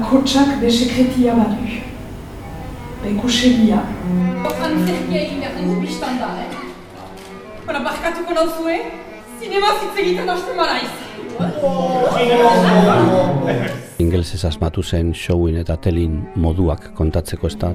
bakotsak be sekretia badu. Be kuxegia. Antzerkia egin behar dugu biztan da, eh? Bara, barkatuko nauzue, zinema zitzegiten hasten maraiz. Ingelsez asmatu zen showin eta telin moduak kontatzeko ez da.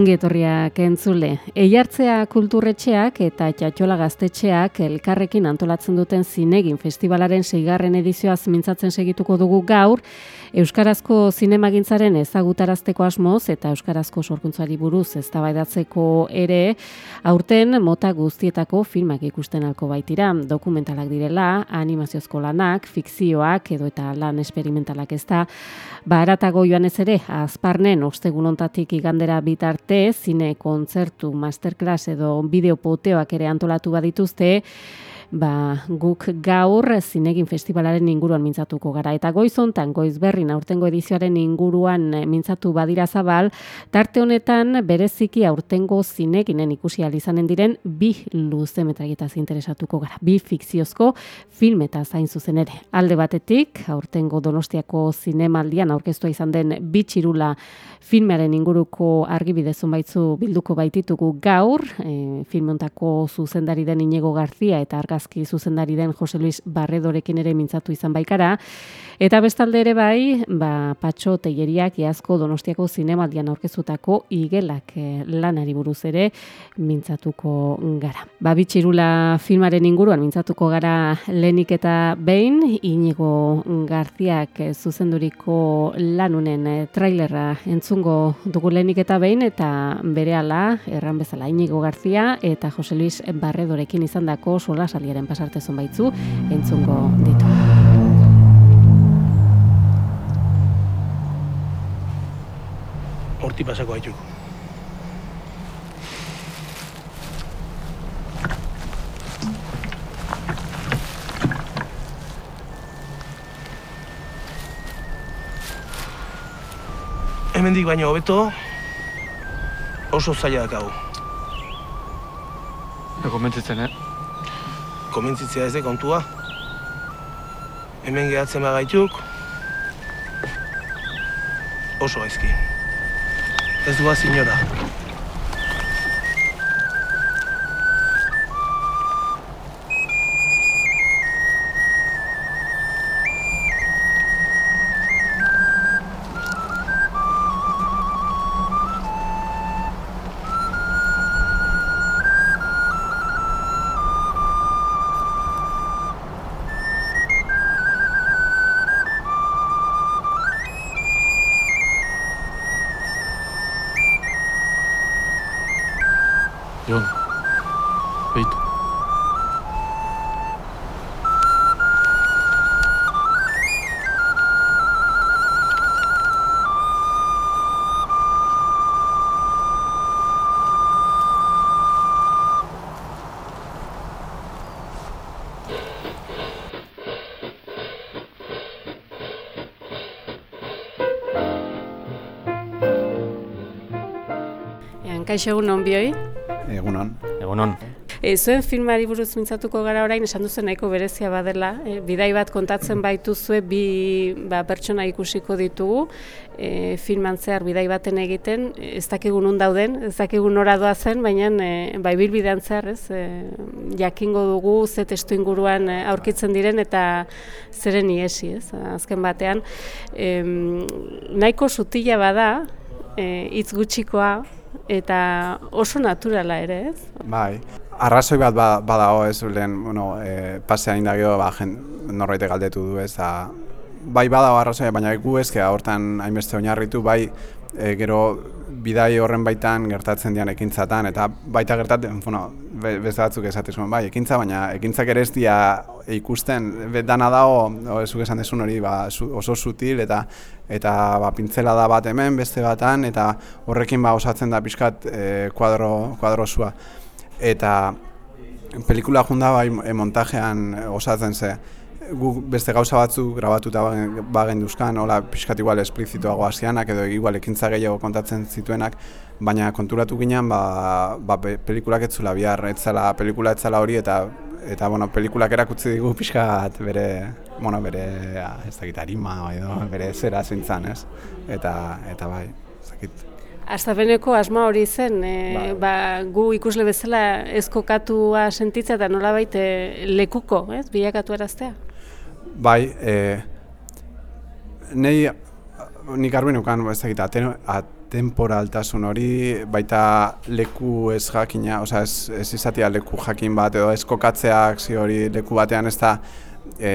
Ongi etorriak entzule. Eiartzea kulturretxeak eta txatxola gaztetxeak elkarrekin antolatzen duten zinegin festivalaren seigarren edizioaz mintzatzen segituko dugu gaur, Euskarazko zinemagintzaren ezagutarazteko asmoz eta Euskarazko sorkuntzari buruz eztabaidatzeko ere, aurten mota guztietako filmak ikusten alko baitira, dokumentalak direla, animaziozko lanak, fikzioak edo eta lan esperimentalak ez da, baratago joan ez ere, azparnen ostegun ontatik igandera bitarte, zine kontzertu, masterclass edo bideopoteoak ere antolatu badituzte, ba, guk gaur zinegin festivalaren inguruan mintzatuko gara. Eta goizontan, goiz berrin aurtengo edizioaren inguruan eh, mintzatu badira zabal, tarte honetan bereziki aurtengo zineginen ikusi izanen diren bi luze metragetaz interesatuko gara. Bi fikziozko film eta zain zuzen ere. Alde batetik, aurtengo donostiako zinemaldian aurkeztua izan den bitxirula filmearen inguruko argibidezun baitzu bilduko baititugu gaur, e, filmontako zuzendari den Inigo Garzia eta argaz argazki zuzendari den Jose Luis Barredorekin ere mintzatu izan baikara. Eta bestalde ere bai, ba, patxo teieriak iazko donostiako zinemaldian aurkezutako igelak eh, lanari buruz ere mintzatuko gara. Ba, bitxirula filmaren inguruan mintzatuko gara lenik eta behin, inigo Garziak eh, zuzenduriko lanunen eh, trailerra entzungo dugu lenik eta behin, eta bere ala, erran bezala, inigo Garzia eta Jose Luis Barredorekin izan dako sola saliaren pasartezun baitzu entzungo ditu. Horti pasako haitu. Hemendik baino hobeto oso zaila dakagu. Ego mentzitzen, eh? Komentzitzea ez de kontua. Hemen gehatzen bagaituk oso gaizki. es la señora. Kaixo egun hon bioi? Egunon. Egunon. E, zuen filmari buruz mintzatuko gara orain, esan duzen nahiko berezia badela, e, bidai bat kontatzen baitu zue, bi ba, pertsona ikusiko ditugu, e, filman zehar bidai baten egiten, ez dakigun nun dauden, ez dakigun nora doa zen, baina e, bai bilbidean zehar, ez, e, jakingo dugu ze testu inguruan aurkitzen diren eta zeren iesi, ez, azken batean. E, nahiko sutila bada, e, hitz gutxikoa, eta oso naturala ere, ez? Bai. Arrazoi bat ba, badago ez lehen, bueno, e, pasea indagio, ba, jen, norbaite galdetu du ez, da, bai bada arrazoia, baina gu ezkea hortan hainbeste oinarritu, bai e, gero bidai horren baitan gertatzen dian ekintzatan, eta baita gertatzen, bueno, be, beste batzuk esate zuen, bai, ekintza, baina ekintzak ere ez dia ikusten, dana dago, o, ezuk esan desun hori, ba, oso sutil, eta eta ba, pintzela da bat hemen, beste batan, eta horrekin ba, osatzen da pixkat e, kuadro, kuadrosua. Eta pelikula junda bai e, montajean osatzen ze, gu beste gauza batzu grabatuta bagen, duzkan, hola pixkat igual esplizituago hasianak edo igual ekintza gehiago kontatzen zituenak, baina konturatu ginen ba, ba pelikulak etzula bihar, etzala pelikula etzala hori eta eta bueno, pelikulak erakutzi digu pixkat bere, bueno, bere ez dakit arima edo bere zera zintzan, ez? Eta, eta bai, ez dakit. Astapeneko asma hori zen, e, ba, gu ikusle bezala ezkokatua sentitzea eta nola baite lekuko, ez, bilakatu eraztea? Bai, e, nei, nik arbi nukan, ez dakit, atemporaltasun hori, baita leku ez jakina, oza, ez, ez izatea leku jakin bat, edo ez kokatzeak zi hori leku batean ez da, e,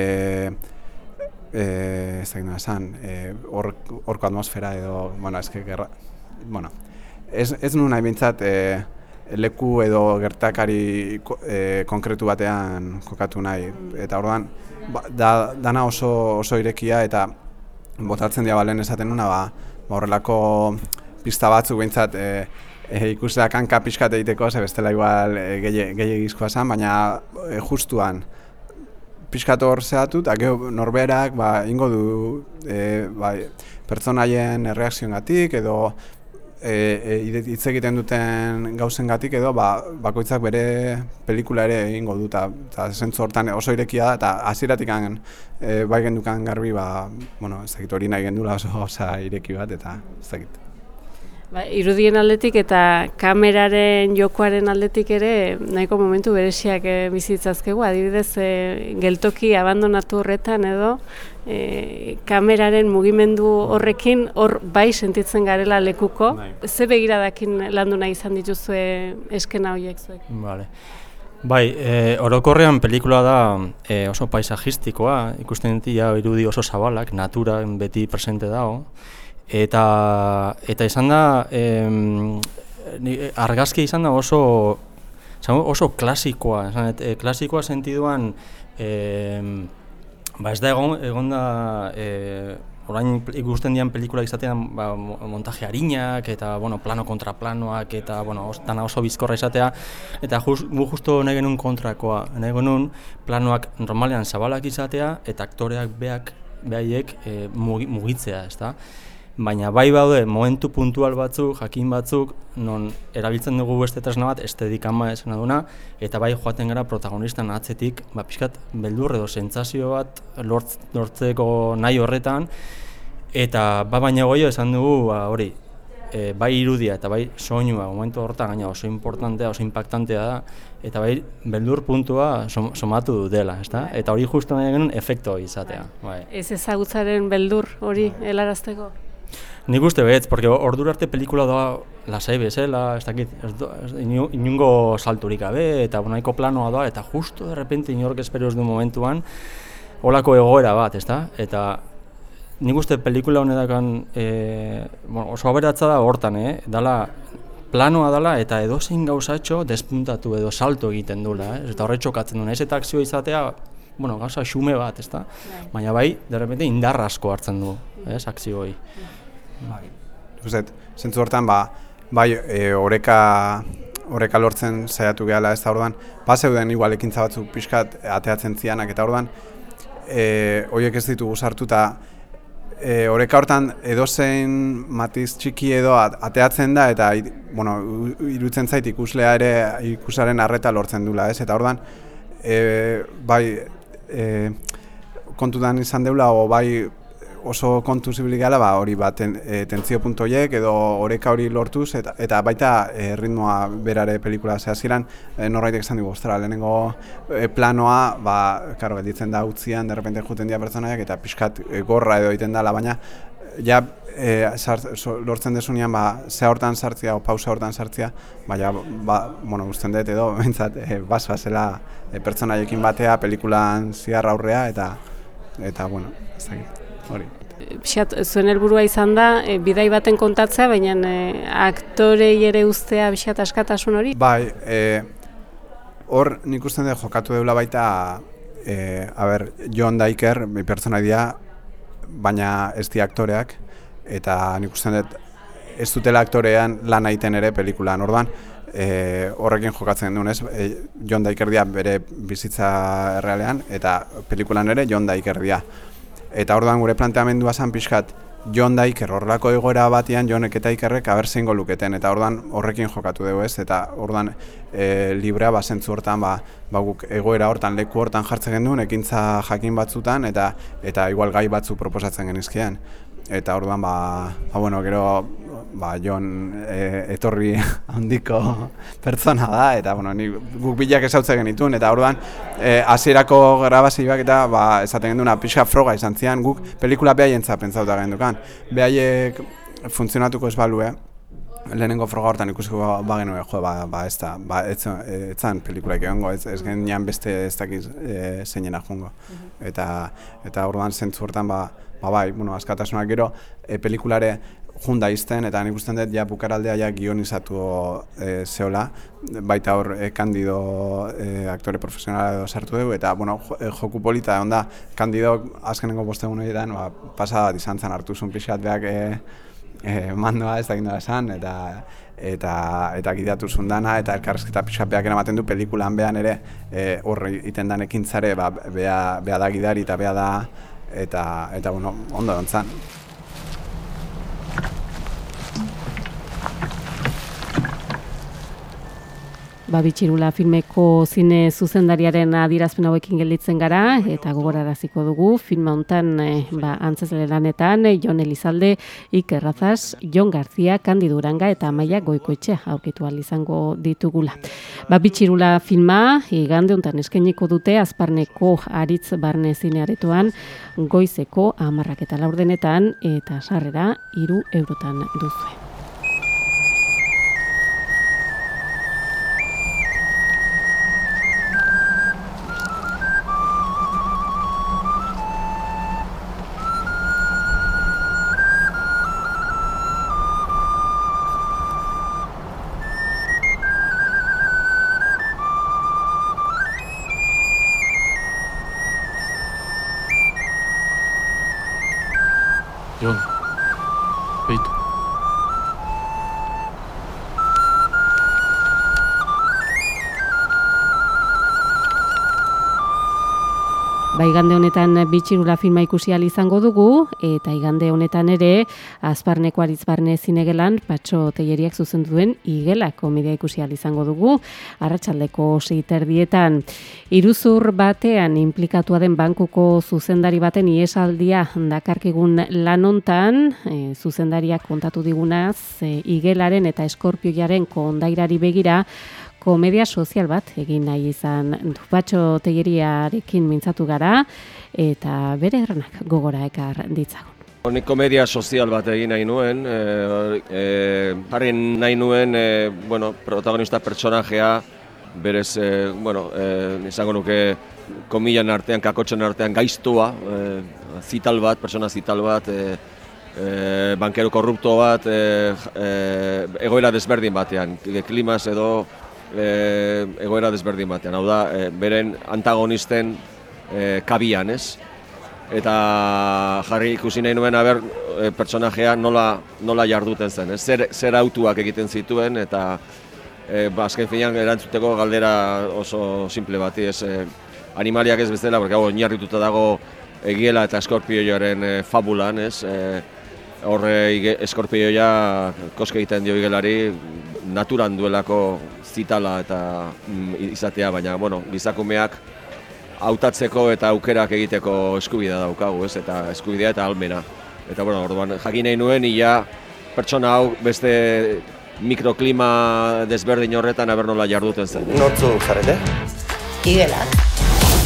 e, ez dakit esan, e, orko atmosfera edo, bueno, ez gerra, bueno, ez, ez nu nahi bintzat, e, leku edo gertakari e, konkretu batean kokatu nahi, eta orduan, ba, da, dana oso, oso irekia eta botatzen dira balen esaten nuna, ba, ba horrelako pista batzuk behintzat e, e, ikusteak hanka pixkat egiteko, ze bestela igual e, gehiagizkoa zen, baina e, justuan pixkat hor zehatu, eta norberak ba, ingo du e, ba, pertsonaien erreakziongatik edo e, e, hitz egiten duten gauzengatik edo ba, bakoitzak bere pelikula ere egingo du eta zentzu hortan oso irekia da eta hasieratik e, bai gendukan garbi ba, bueno, ez dakit hori nahi gendula oso osa ireki bat eta ez dakit. Ba, irudien aldetik eta kameraren jokoaren aldetik ere nahiko momentu beresiak e, bizitzazkegu, adibidez e, geltoki abandonatu horretan edo e, kameraren mugimendu horrekin hor bai sentitzen garela lekuko. Bai. Ze begiradakin landu nahi izan dituzue eskena horiek zuek? Vale. Bai, e, orokorrean pelikula da e, oso paisajistikoa, ikusten dut ja irudi oso zabalak, natura beti presente dago. Eta, eta izan da, em, argazki izan da oso, oso klasikoa, esan, et, e, klasikoa sentiduan, em, Ba ez da egon, egon da, e, orain ikusten dian pelikula izatean ba, montaje harinak eta bueno, plano kontra planoak eta bueno, dana oso bizkorra izatea eta just, justo nahi genuen kontrakoa, nahi genuen planoak normalean zabalak izatea eta aktoreak beak, behaiek e, mugitzea, ez da? Baina bai baude momentu puntual batzuk, jakin batzuk, non erabiltzen dugu beste tresna bat, estedikama esan aduna, eta bai joaten gara protagonistan atzetik, ba, pixkat, beldur edo sentsazio bat lortz, lortzeko nahi horretan, eta ba baina goio esan dugu, ba, hori, e, bai irudia eta bai soinua momentu horretan gaina oso importantea, oso impactantea da, eta bai beldur puntua somatu dela, ezta? Eta hori justu nahi genuen efekto izatea. Bai. Ez ezagutzaren beldur hori helarazteko? Nik uste behetz, porque ordura arte pelikula da lasai bezala, ez dakit, inungo salturik gabe, eta bonaiko planoa da, eta justo de repente inork esperoz du momentuan, holako egoera bat, ez da? Eta nik uste pelikula honetan e, bueno, oso aberatza da hortan, eh? dala planoa dela eta edozein gauzatxo despuntatu edo salto egiten dula, eh? eta horre txokatzen duen, ez eta akzio izatea, bueno, gauza xume bat, ez da? Bai. Baina bai, de repente indarrasko hartzen du, ez, akzio hori. Bai. Uzet, zentzu hortan, ba, bai, e, oreka, oreka lortzen saiatu gehala ez da orduan, ba zeuden igual ekintza batzuk pixkat ateatzen zianak eta orduan, e, horiek ez ditugu sartu eta e, oreka hortan edozein matiz txiki edo ateatzen da eta bueno, irutzen zait ikuslea ere ikusaren arreta lortzen dula, ez? Eta orduan, e, bai, e, kontutan izan deula, o bai, oso kontu zibili gala, ba, hori bat ten, e, tentzio punto edo oreka hori lortuz, eta, eta baita e, ritmoa berare pelikula zehaziran, e, norraitek esan dugu, ostra, lehenengo e, planoa, ba, karo, editzen da utzian, derrepente juten dira pertsonaiak, eta pixkat e, gorra edo egiten dela, baina, ja, e, lortzen desunean, ba, ze hortan sartzia, o pausa hortan sartzia, baina, ba, bueno, usten dut edo, bentsat, e, bas, basela, e, pertsonaiekin batea, pelikulan ziarra aurrea, eta, eta, bueno, ez dakit. Hori. Pixat, zuen helburua izan da, e, bidai baten kontatzea, baina e, aktorei ere ustea pixat askatasun hori? Bai, e, hor nik usten dut jokatu deula baita, e, a ber, John Diker, mi pertsona dira, baina ez di aktoreak, eta nik usten dut ez dutela aktorean lan egiten ere pelikulan. Orduan, e, horrekin jokatzen duen, ez? E, John Diker dia bere bizitza errealean, eta pelikulan ere John Diker dia. Eta orduan gure planteamendua zan pixkat, John Diker horrelako egoera batian Johnek eta Ikerrek aber zeingo luketen. Eta orduan horrekin jokatu dugu ez? Eta orduan e, librea ba sentzu hortan ba, ba guk egoera hortan leku hortan jartzen genduen ekintza jakin batzutan eta eta igual gai batzu proposatzen genizkian. Eta orduan ba, ba bueno, gero ba, Jon e, etorri handiko pertsona da eta bueno, ni guk bilak esautze genituen eta orduan e, hasierako grabazioak eta ba esaten genduna pixa froga izan zian guk pelikula behaientza pentsatuta gendukan. Behaiek funtzionatuko ez balue, lehenengo froga hortan ikusiko ba, ba genuen, jo, ba, ba ez da, ba, ez, zan pelikulaik egongo, ez, ez genian beste ez dakiz e, zeinena jongo. Eta, eta orduan zentzu hortan, ba, ba bai, bueno, askatasunak gero, e, pelikulare junda izten, eta nik usten dut, ja, bukaraldea ja gionizatu e, zeola, baita hor e, kandido e, aktore profesionala edo sartu dugu, eta, bueno, joku polita, onda, kandido azkenengo bostegun egiten, ba, pasada bat izan zen hartu zuen pixat beak e, e, mandoa ez da esan, eta eta eta gidatu zundana eta elkarrezketa pixapeak eramaten du pelikulan bean ere e, horre iten dan ekintzare ba, bea, bea da gidari eta bea da eta eta bueno, ondo dontzan. Babitxirula filmeko zine zuzendariaren adirazpen hauekin gelditzen gara eta gogoraraziko dugu filma hontan e, ba antzesle lanetan e, Jon Elizalde, Iker Razas, Jon Garzia, Kandi Duranga eta Amaia Goikoetxe aurkitu izango ditugula. Babitxirula filma igande hontan eskainiko dute Azparneko Aritz Barne zinearetoan goizeko 10 eta laurdenetan eta sarrera 3 eurotan duzue. Ba, igande honetan bitxirula filma ikusi izango dugu, eta igande honetan ere, azparneko arizbarne zinegelan, patxo teieriak zuzen duen, igela komedia ikusi izango dugu, arratsaldeko seiter dietan. Iruzur batean implikatua den bankuko zuzendari baten iesaldia dakarkigun lanontan, e, zuzendariak kontatu digunaz, e, igelaren eta eskorpioiaren kondairari begira, komedia sozial bat egin nahi izan dupatxo tegeriarekin mintzatu gara eta bere erranak gogora ekar ditzagun. Ni komedia sozial bat egin nahi nuen, e, e, nahi nuen e, bueno, protagonista pertsonajea berez, e, bueno, e, izango nuke komilan artean, kakotzen artean gaiztua, e, zital bat, pertsona zital bat, e, e, bankero korrupto bat, e, e, egoera desberdin batean, klimas edo e, egoera desberdin batean, hau da, e, beren antagonisten e, kabian, ez? Eta jarri ikusi nahi nuen aber e, pertsonajea nola, nola jarduten zen, ez? Zer, zer autuak egiten zituen eta e, azken finean erantzuteko galdera oso simple bati, ez? E, animaliak ez bezala, hau oinarrituta dago egiela eta eskorpioaren e, fabulan, ez? E, horre eskorpioia koske egiten dio igelari naturan duelako zitala eta mm, izatea, baina bueno, gizakumeak hautatzeko eta aukerak egiteko eskubidea daukagu, ez? Eta eskubidea eta almena. Eta bueno, orduan jakin nahi nuen ia pertsona hau beste mikroklima desberdin horretan aber nola jarduten zen. Nortzu zarete? Igela.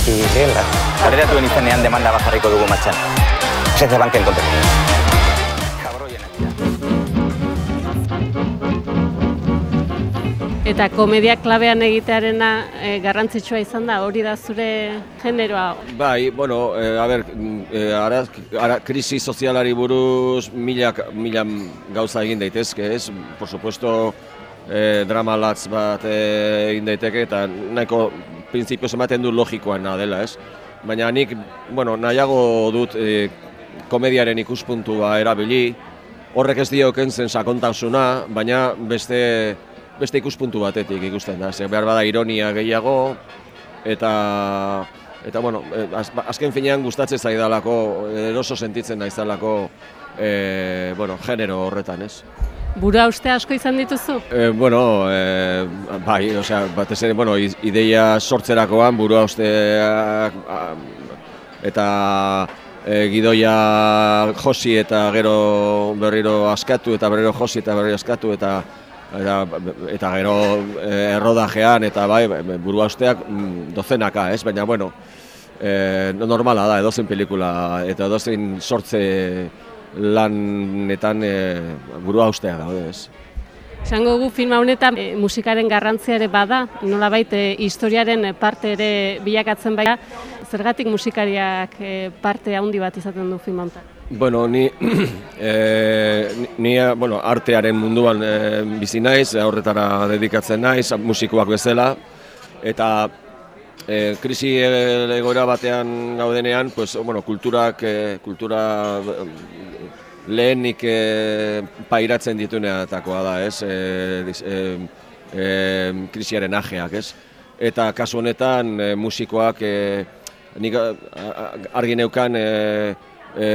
Igela. Jarreratuen izanean demanda bat jarriko dugu matxan. Esetze banken kontekatu. Eta komedia klabean egitearena e, garrantzitsua izan da, hori da zure generoa. Bai, bueno, e, a ber, e, ara, ara, krisi sozialari buruz mila, mila gauza egin daitezke, ez? Por supuesto, e, drama latz bat e, egin daiteke eta nahiko printzipioz ematen du logikoana dela, ez? Baina nik, bueno, nahiago dut e, komediaren ikuspuntua erabili, horrek ez dio kentzen sakontasuna, baina beste beste ikuspuntu batetik ikusten da. Ze behar bada ironia gehiago eta eta bueno, az, azken finean gustatzen zaidalako, eroso sentitzen naizalako e, bueno, genero horretan, ez? Bura uste asko izan dituzu? E, bueno, e, bai, osea, batez ere, bueno, ideia sortzerakoan burua usteak eta e, gidoia josi eta gero berriro askatu eta berriro josi eta berriro askatu eta eta, eta gero e, errodajean eta bai burua usteak mm, dozenaka, ez? Baina bueno, e, normala da edozein pelikula eta edozein sortze lanetan e, burua ustea daude, ez? Esango gu film honetan e, musikaren garrantzia ere bada, nolabait e, historiaren parte ere bilakatzen baita, zergatik musikariak e, parte handi bat izaten du film honetan? Bueno, ni, e, ni bueno, artearen munduan e, bizi naiz, horretara dedikatzen naiz, musikoak bezala, eta e, krisi egoera batean gaudenean, pues, bueno, kulturak, e, kultura lehenik e, pairatzen dituneatakoa da, ez? E, e, e, krisiaren ajeak, ez? Eta kasu honetan e, musikoak e, nik argi neukan e, e,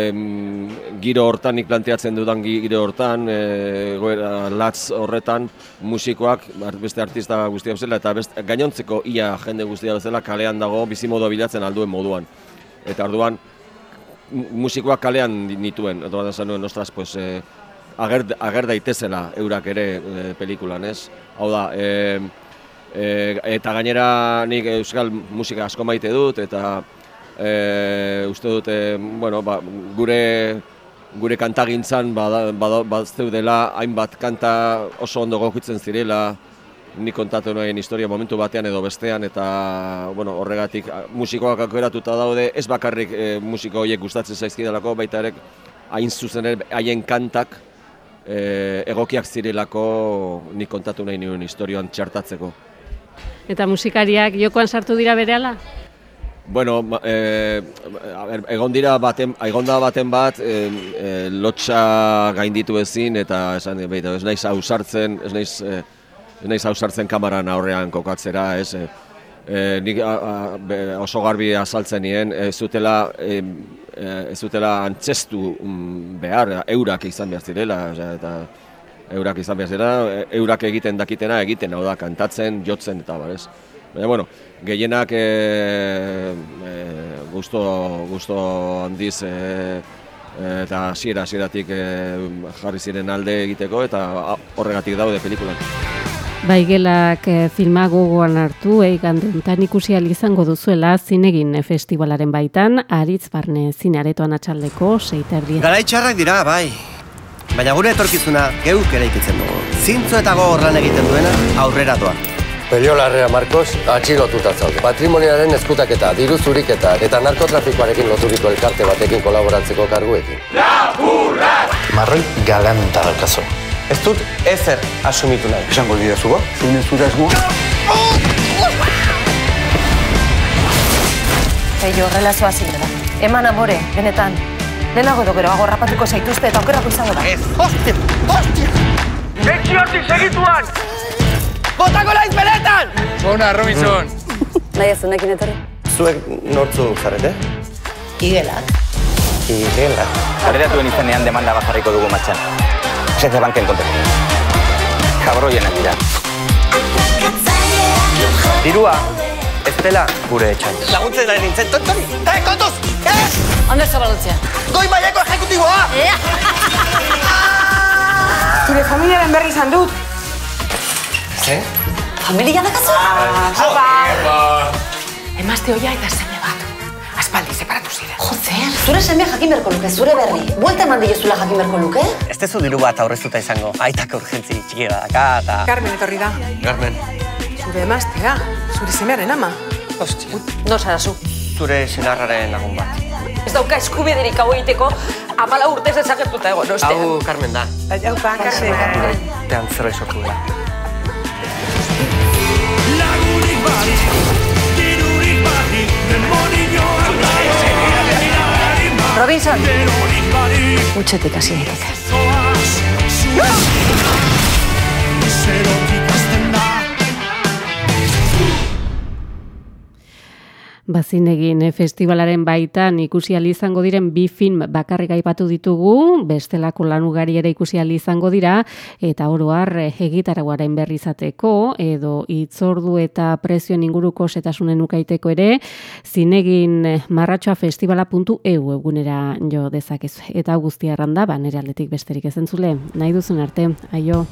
giro hortan, planteatzen dudan giro hortan, e, goera, latz horretan, musikoak, beste artista guztia bezala, eta best, gainontzeko ia jende guztia bezala kalean dago bizimodo bilatzen alduen moduan. Eta orduan, musikoak kalean nituen, eta bat nuen, ostras, pues, eh, ager, ager daitezela eurak ere eh, pelikulan, ez? Hau da, eh, eh, eta gainera nik euskal musika asko maite dut, eta eh, uste dut, eh, bueno, ba, gure gure kantagintzan badzeudela dela hainbat kanta oso ondo gokitzen zirela, ni kontatu nuen historia momentu batean edo bestean eta bueno, horregatik musikoak aukeratuta daude ez bakarrik e, musiko horiek gustatzen zaizkidalako baita ere hain zuzen ere haien kantak e, egokiak zirelako ni kontatu nahi nuen historioan txartatzeko. Eta musikariak jokoan sartu dira berehala? Bueno, e, egon dira baten, egon da baten bat, e, e, lotxa gainditu ezin eta esan, baita, ez naiz ausartzen, ez naiz, e, naiz hau sartzen kamaran aurrean kokatzera, ez? E, nik oso garbi azaltzen nien, ez zutela, ez zutela antzestu mm, behar, eurak izan behar zirela, eta eurak izan behar zirela, eurak egiten dakitena egiten, hau da, kantatzen, jotzen, eta bar, ez? Baina, bueno, gehienak e, e, gusto, gusto handiz e, eta hasiera hasieratik e, jarri ziren alde egiteko eta horregatik daude pelikulan. Baigelak filma gogoan hartu eigan dentan ikusi izango duzuela zinegin festivalaren baitan, aritz barne zinearetoan atxaldeko seiter dira. Garaitxarrak dira, bai. Baina gure etorkizuna geuk ere ikitzen dugu. Zintzo eta gogorran egiten duena aurrera doa. Pelio Larrea Marcos atxilotuta zaude. Patrimoniaren eskutaketa, diru zuriketa eta narkotrafikoarekin loturiko elkarte batekin kolaboratzeko karguekin. Lapurrak! Marroi galanta daukazu. Ez dut ezer asumitu nahi. Esango dira zuba? Zune zure asmoa? Eio, relazioa zinera. Eman amore, benetan. Lehenago edo gero agorrapatuko zaituzte eta okerako izango da. Ez, hostia, hostia! Etxi hortik segituan! Botako naiz benetan! Bona, Robinson! Nahi ez zunekin etorri? Zuek nortzu zarete? Igelak. Igelak. Aredatuen izanean demanda bajarriko dugu matxan. Sete banken kontra. Kabroienak dira. Dirua, ez dela gure etxan. Laguntzen da nintzen, tontori! Eh, kontuz! Eh! Ander zabalutzea. Goi maiako ejekutiboa! Zure familiaren berri izan dut. Ze? Familia da kazu? Ah, Emazte hoia eta seme bat. Aspaldi separatu ziren. Jose, Zer, zure semea jakin berko luke, zure berri. Buelta eman diozula jakin berko luke? Ez tezu diru bat aurreztuta izango, aitak urgentzi txiki badaka eta... Carmen etorri da. Carmen, Zure emaztea, zure semearen ama. Hostia. No zara zu. zure senarraren lagun bat. Ez dauka eskubiderik hau egiteko, amala urtez ezagertuta egon, ostean. Hau Carmen da. Hau pa, Carmen. Tean zerbait sortu da. Robinson. Utxetik hasi daiteke. Bazinegin eh, festivalaren baitan ikusi izango diren bi film bakarrik aipatu ditugu, bestelako lan ugari ere ikusi izango dira eta oro har eh, egitaragoaren berri izateko edo hitzordu eta prezioen inguruko setasunen ukaiteko ere zinegin eh, marratxoa festivala.eu egunera jo dezakezu. Eta guztia erranda, ba, nire aldetik besterik ezentzule, nahi duzun arte, aio.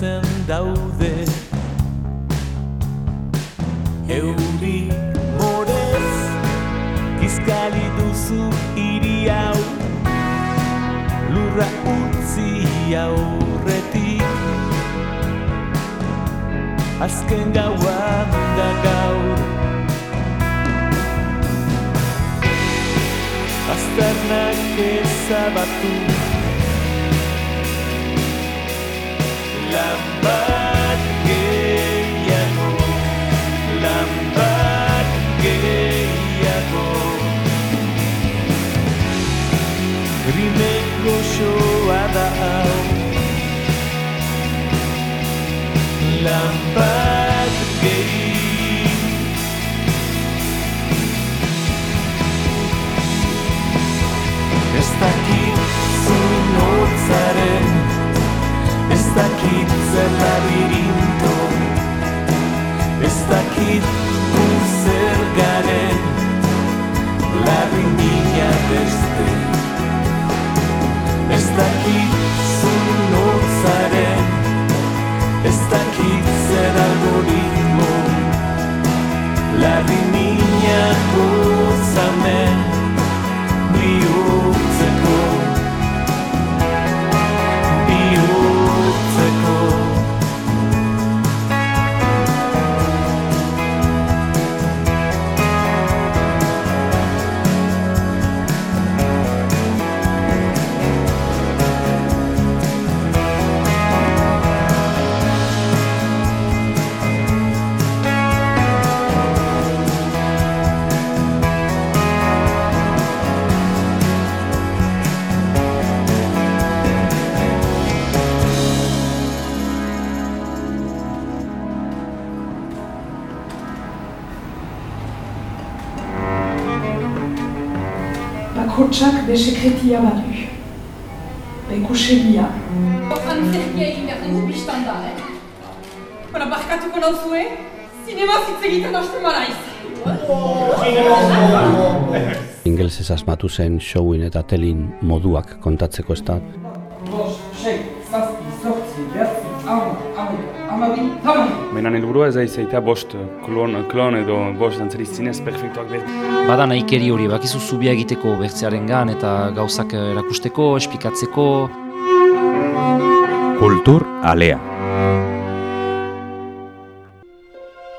Izan daude Euri morez Kizkali duzu hiri hau. Lurra utzi aurretik. Azken gauan da gaur. Aztarnak ezabatu Lan bat goxoa da hau. Lan bat gehi. Ez dakit zu notzaren Ez dakit zer labirinto. Ez dakit gu zer garen Larri nina beste bakotsak be sekretia badu. Bekusegia. Antzerkia egin behar dugu biztan da, eh? Bara, barkatuko nauzue, zinema hitz egiten hasten maraiz. Ingelsez asmatu zen showin eta telin moduak kontatzeko ez da. Baina helburua ez da izaita bost klon, klon edo bost dantzari zinez perfektuak behar. Bada nahikeri hori, bakizu zubia egiteko bertzearengan eta gauzak erakusteko, espikatzeko. Kultur alea.